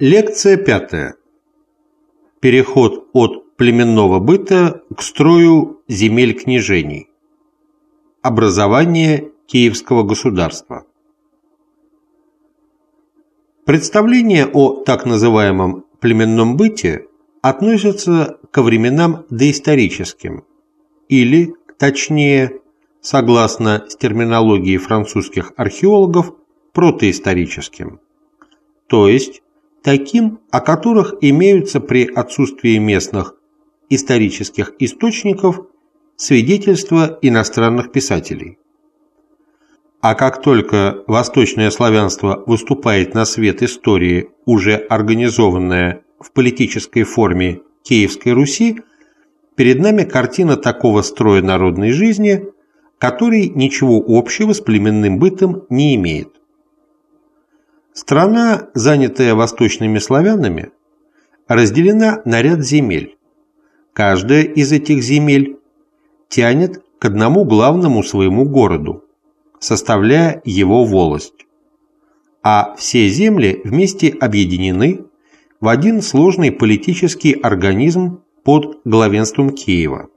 Лекция пятая. Переход от племенного быта к строю земель княжений. Образование Киевского государства. Представление о так называемом племенном быте относятся ко временам доисторическим, или, точнее, согласно с терминологией французских археологов, протоисторическим, то есть таким, о которых имеются при отсутствии местных исторических источников свидетельства иностранных писателей. А как только восточное славянство выступает на свет истории, уже организованная в политической форме Киевской Руси, перед нами картина такого строя народной жизни, который ничего общего с племенным бытом не имеет. Страна, занятая восточными славянами, разделена на ряд земель. Каждая из этих земель тянет к одному главному своему городу, составляя его волость. А все земли вместе объединены в один сложный политический организм под главенством Киева.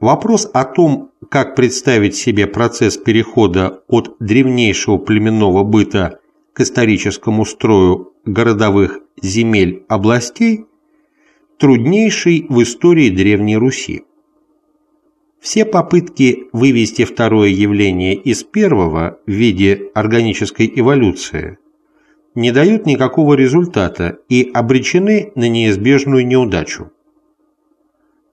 Вопрос о том, как представить себе процесс перехода от древнейшего племенного быта к историческому строю городовых земель областей труднейший в истории Древней Руси. Все попытки вывести второе явление из первого в виде органической эволюции не дают никакого результата и обречены на неизбежную неудачу.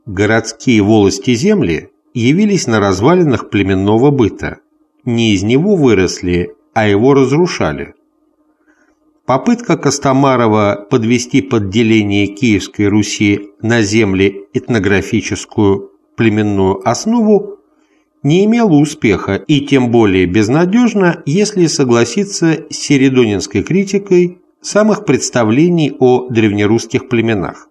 Городские волости земли явились на развалинах племенного быта, не из него выросли, а его разрушали – Попытка Костомарова подвести подделение Киевской Руси на земли этнографическую племенную основу не имела успеха и тем более безнадежна, если согласиться с середонинской критикой самых представлений о древнерусских племенах.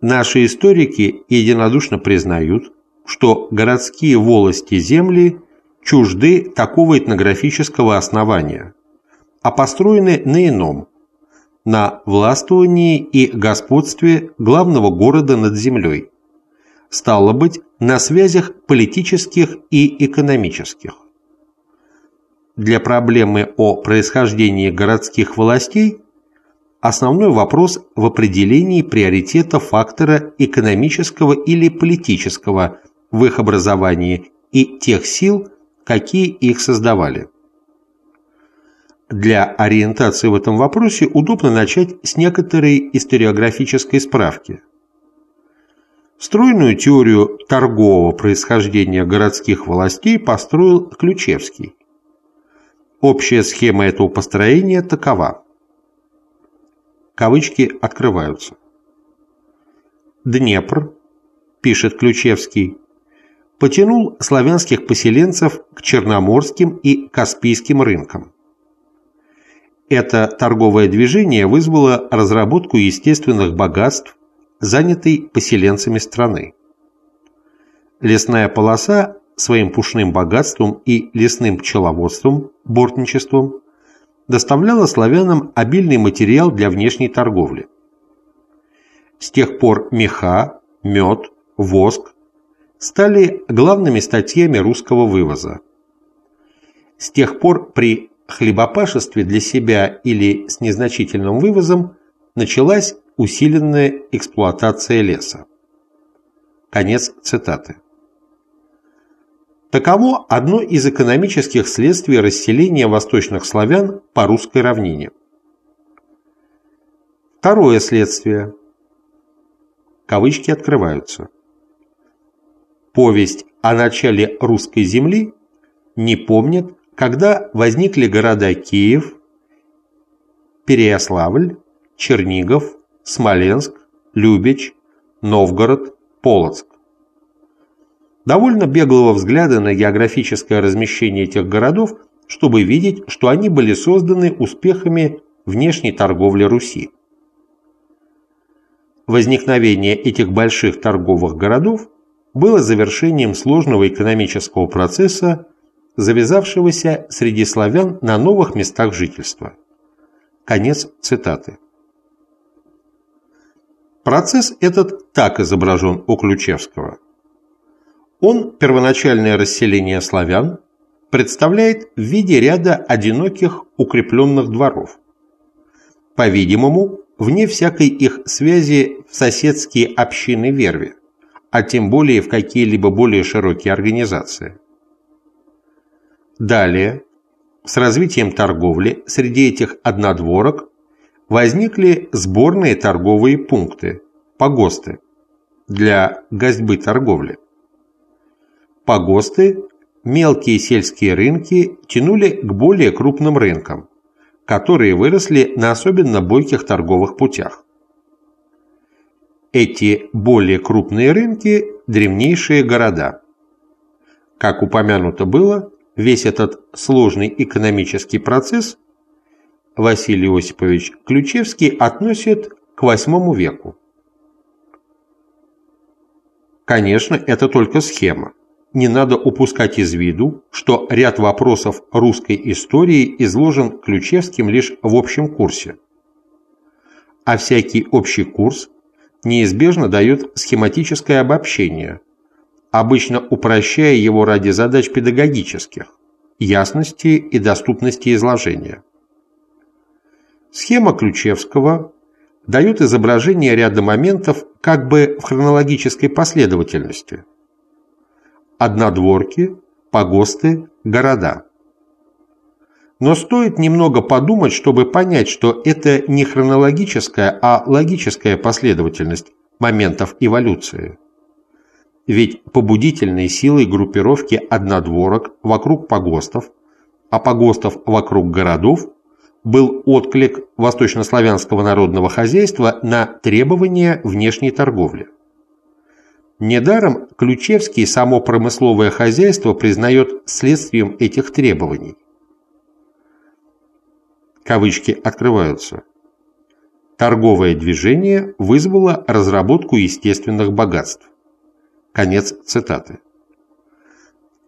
Наши историки единодушно признают, что городские волости земли чужды такого этнографического основания – а построены на ином – на властвовании и господстве главного города над землей, стало быть, на связях политических и экономических. Для проблемы о происхождении городских властей основной вопрос в определении приоритета фактора экономического или политического в их образовании и тех сил, какие их создавали. Для ориентации в этом вопросе удобно начать с некоторой историографической справки. Стройную теорию торгового происхождения городских властей построил Ключевский. Общая схема этого построения такова. Кавычки открываются. Днепр, пишет Ключевский, потянул славянских поселенцев к черноморским и каспийским рынкам. Это торговое движение вызвало разработку естественных богатств, занятой поселенцами страны. Лесная полоса своим пушным богатством и лесным пчеловодством, бортничеством, доставляла славянам обильный материал для внешней торговли. С тех пор меха, мед, воск стали главными статьями русского вывоза. С тех пор при хлебопашестве для себя или с незначительным вывозом началась усиленная эксплуатация леса. Конец цитаты. Таково одно из экономических следствий расселения восточных славян по русской равнине. Второе следствие. Кавычки открываются. Повесть о начале русской земли не помнит когда возникли города Киев, Переяславль, Чернигов, Смоленск, Любич, Новгород, Полоцк. Довольно беглого взгляда на географическое размещение этих городов, чтобы видеть, что они были созданы успехами внешней торговли Руси. Возникновение этих больших торговых городов было завершением сложного экономического процесса завязавшегося среди славян на новых местах жительства. Конец цитаты. Процесс этот так изображен у Ключевского. Он первоначальное расселение славян представляет в виде ряда одиноких укрепленных дворов. По-видимому, вне всякой их связи в соседские общины верви, а тем более в какие-либо более широкие организации. Далее, с развитием торговли среди этих однодворок возникли сборные торговые пункты, погосты, для гостьбы торговли. Погосты, мелкие сельские рынки тянули к более крупным рынкам, которые выросли на особенно бойких торговых путях. Эти более крупные рынки – древнейшие города. Как упомянуто было, весь этот сложный экономический процесс Василий Осипович Ключевский относит к VIII веку. Конечно, это только схема. Не надо упускать из виду, что ряд вопросов русской истории изложен Ключевским лишь в общем курсе. А всякий общий курс неизбежно дает схематическое обобщение, обычно упрощая его ради задач педагогических, ясности и доступности изложения. Схема Ключевского дает изображение ряда моментов как бы в хронологической последовательности. Однодворки, погосты, города. Но стоит немного подумать, чтобы понять, что это не хронологическая, а логическая последовательность моментов эволюции. Ведь побудительной силой группировки однодворок вокруг погостов, а погостов вокруг городов был отклик восточнославянского народного хозяйства на требования внешней торговли. Недаром Ключевский само промысловое хозяйство признает следствием этих требований. Кавычки открываются. Торговое движение вызвало разработку естественных богатств. Конец цитаты.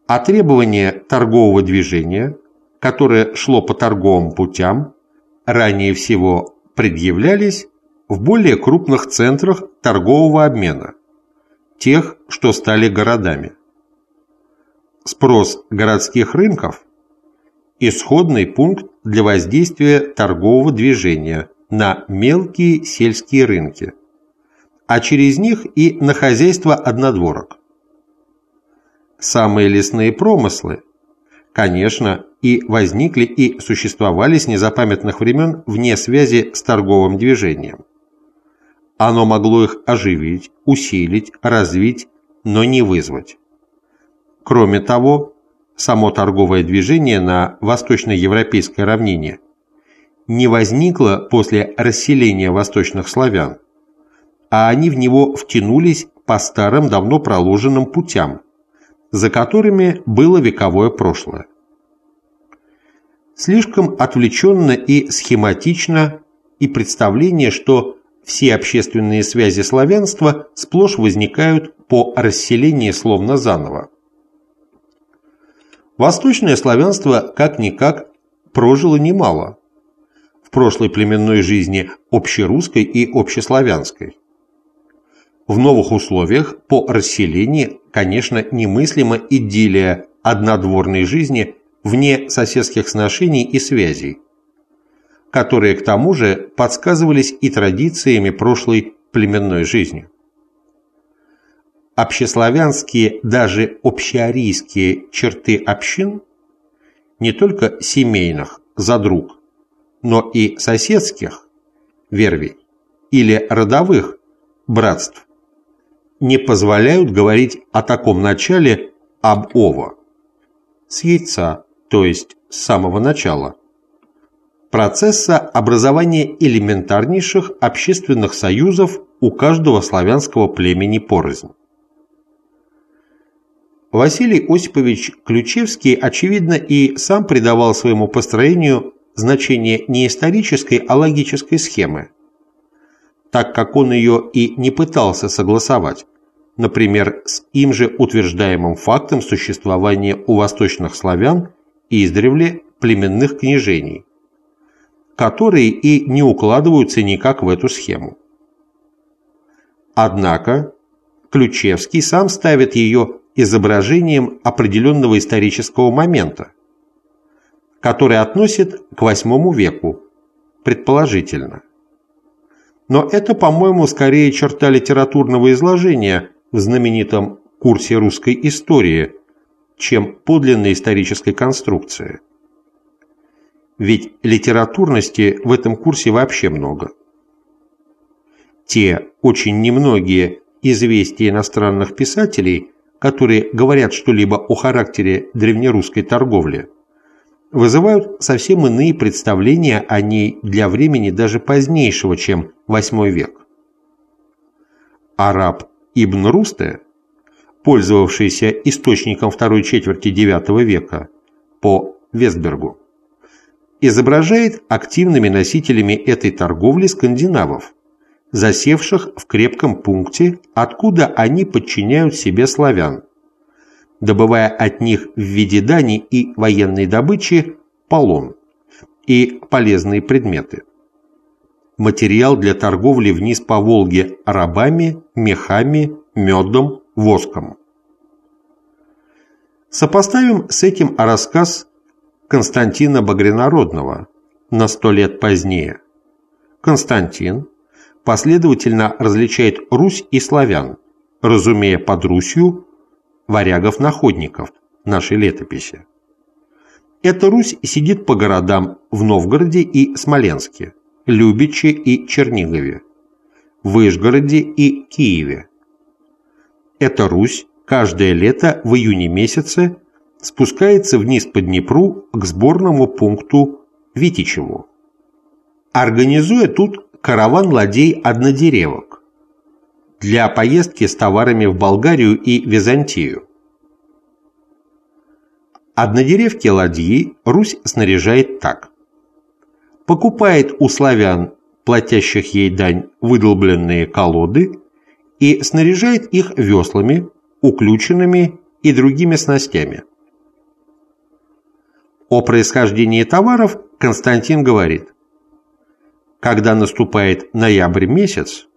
А требования торгового движения, которое шло по торговым путям, ранее всего предъявлялись в более крупных центрах торгового обмена, тех, что стали городами. Спрос городских рынков – исходный пункт для воздействия торгового движения на мелкие сельские рынки – а через них и на хозяйство однодворок. Самые лесные промыслы, конечно, и возникли и существовали с незапамятных времен вне связи с торговым движением. Оно могло их оживить, усилить, развить, но не вызвать. Кроме того, само торговое движение на восточноевропейской равнине не возникло после расселения восточных славян, а они в него втянулись по старым давно проложенным путям, за которыми было вековое прошлое. Слишком отвлеченно и схематично и представление, что все общественные связи славянства сплошь возникают по расселении словно заново. Восточное славянство как-никак прожило немало в прошлой племенной жизни общерусской и общеславянской. В новых условиях по расселению, конечно, немыслима идиллия однодворной жизни вне соседских сношений и связей, которые к тому же подсказывались и традициями прошлой племенной жизни. Общеславянские, даже общеарийские черты общин, не только семейных, задруг, но и соседских, вервей, или родовых, братств, не позволяют говорить о таком начале об ова. С яйца, то есть с самого начала. Процесса образования элементарнейших общественных союзов у каждого славянского племени порознь. Василий Осипович Ключевский, очевидно, и сам придавал своему построению значение не исторической, а логической схемы, так как он ее и не пытался согласовать, например, с им же утверждаемым фактом существования у восточных славян издревле племенных княжений, которые и не укладываются никак в эту схему. Однако Ключевский сам ставит ее изображением определенного исторического момента, который относит к VIII веку, предположительно. Но это, по-моему, скорее черта литературного изложения в знаменитом курсе русской истории, чем подлинной исторической конструкции. Ведь литературности в этом курсе вообще много. Те очень немногие известия иностранных писателей, которые говорят что-либо о характере древнерусской торговли, вызывают совсем иные представления о ней для времени даже позднейшего, чем VIII век. Араб Ибн Русте, пользовавшийся источником второй четверти IX века по Вестбергу, изображает активными носителями этой торговли скандинавов, засевших в крепком пункте, откуда они подчиняют себе славян, добывая от них в виде дани и военной добычи полон и полезные предметы. Материал для торговли вниз по Волге рабами, мехами, медом, воском. Сопоставим с этим рассказ Константина Багринародного на сто лет позднее. Константин последовательно различает Русь и славян, разумея под Русью варягов-находников нашей летописи. Эта Русь сидит по городам в Новгороде и Смоленске, Любиче и Чернигове, Выжгороде и Киеве. Эта Русь каждое лето в июне месяце спускается вниз по Днепру к сборному пункту Витичеву, организуя тут караван-ладей-однодеревок для поездки с товарами в Болгарию и Византию. Однодеревки ладьи Русь снаряжает так. Покупает у славян, платящих ей дань, выдолбленные колоды и снаряжает их веслами, уключенными и другими снастями. О происхождении товаров Константин говорит, когда наступает ноябрь месяц,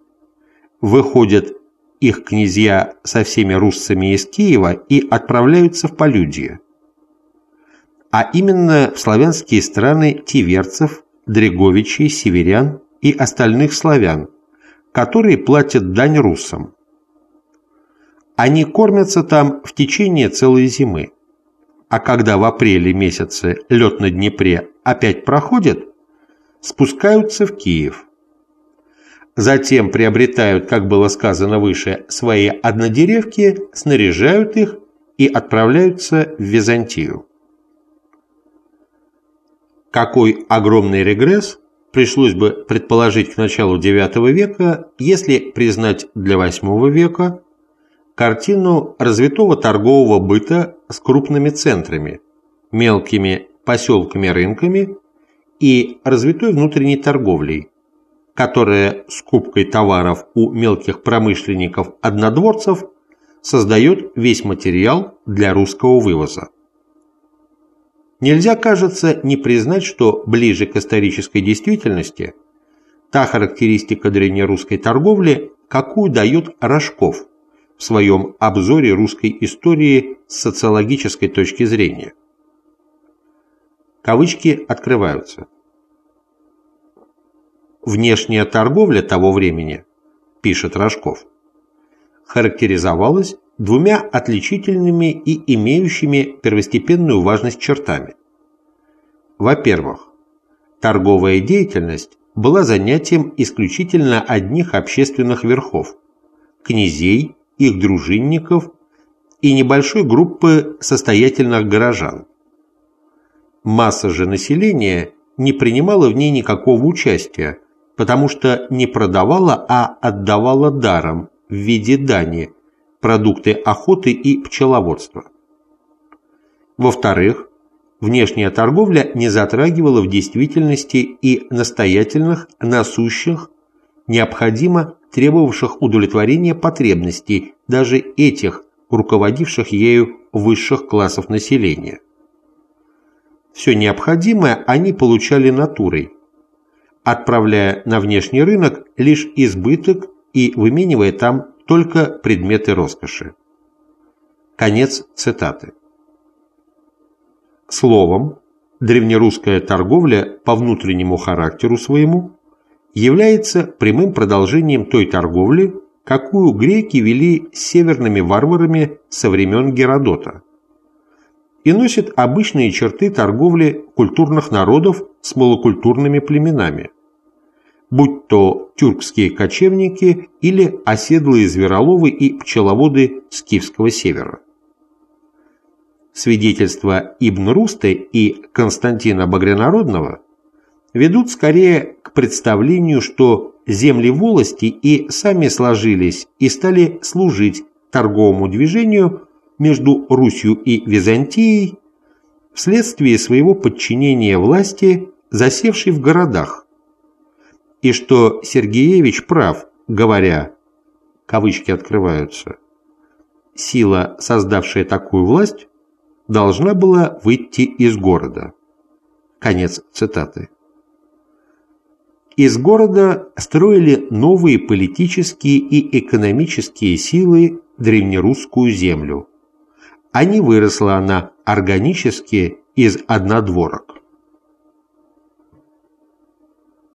выходят их князья со всеми руссами из Киева и отправляются в полюдье. А именно в славянские страны тиверцев, дреговичей, северян и остальных славян, которые платят дань руссам. Они кормятся там в течение целой зимы а когда в апреле месяце лед на Днепре опять проходит, спускаются в Киев. Затем приобретают, как было сказано выше, свои однодеревки, снаряжают их и отправляются в Византию. Какой огромный регресс пришлось бы предположить к началу IX века, если признать для VIII века картину развитого торгового быта с крупными центрами, мелкими поселками-рынками и развитой внутренней торговлей, которая скупкой товаров у мелких промышленников-однодворцев создает весь материал для русского вывоза. Нельзя, кажется, не признать, что ближе к исторической действительности та характеристика древнерусской торговли, какую дает Рожков – в своем обзоре русской истории с социологической точки зрения. Кавычки открываются. Внешняя торговля того времени, пишет Рожков, характеризовалась двумя отличительными и имеющими первостепенную важность чертами. Во-первых, торговая деятельность была занятием исключительно одних общественных верхов – князей их дружинников и небольшой группы состоятельных горожан. Масса же населения не принимала в ней никакого участия, потому что не продавала, а отдавала даром в виде дани продукты охоты и пчеловодства. Во-вторых, внешняя торговля не затрагивала в действительности и настоятельных, насущих, необходимо требовавших удовлетворения потребностей даже этих, руководивших ею высших классов населения. Все необходимое они получали натурой, отправляя на внешний рынок лишь избыток и выменивая там только предметы роскоши. Конец цитаты. Словом, древнерусская торговля по внутреннему характеру своему является прямым продолжением той торговли, какую греки вели с северными варварами со времен Геродота, и носит обычные черты торговли культурных народов с малокультурными племенами, будь то тюркские кочевники или оседлые звероловы и пчеловоды с Киевского севера. Свидетельства Ибн Русты и Константина Багрянародного ведут скорее к представлению, что земли волости и сами сложились и стали служить торговому движению между Русью и Византией вследствие своего подчинения власти, засевшей в городах, и что Сергеевич прав, говоря, кавычки открываются, сила, создавшая такую власть, должна была выйти из города. Конец цитаты. Из города строили новые политические и экономические силы древнерусскую землю, а не выросла она органически из однодворок.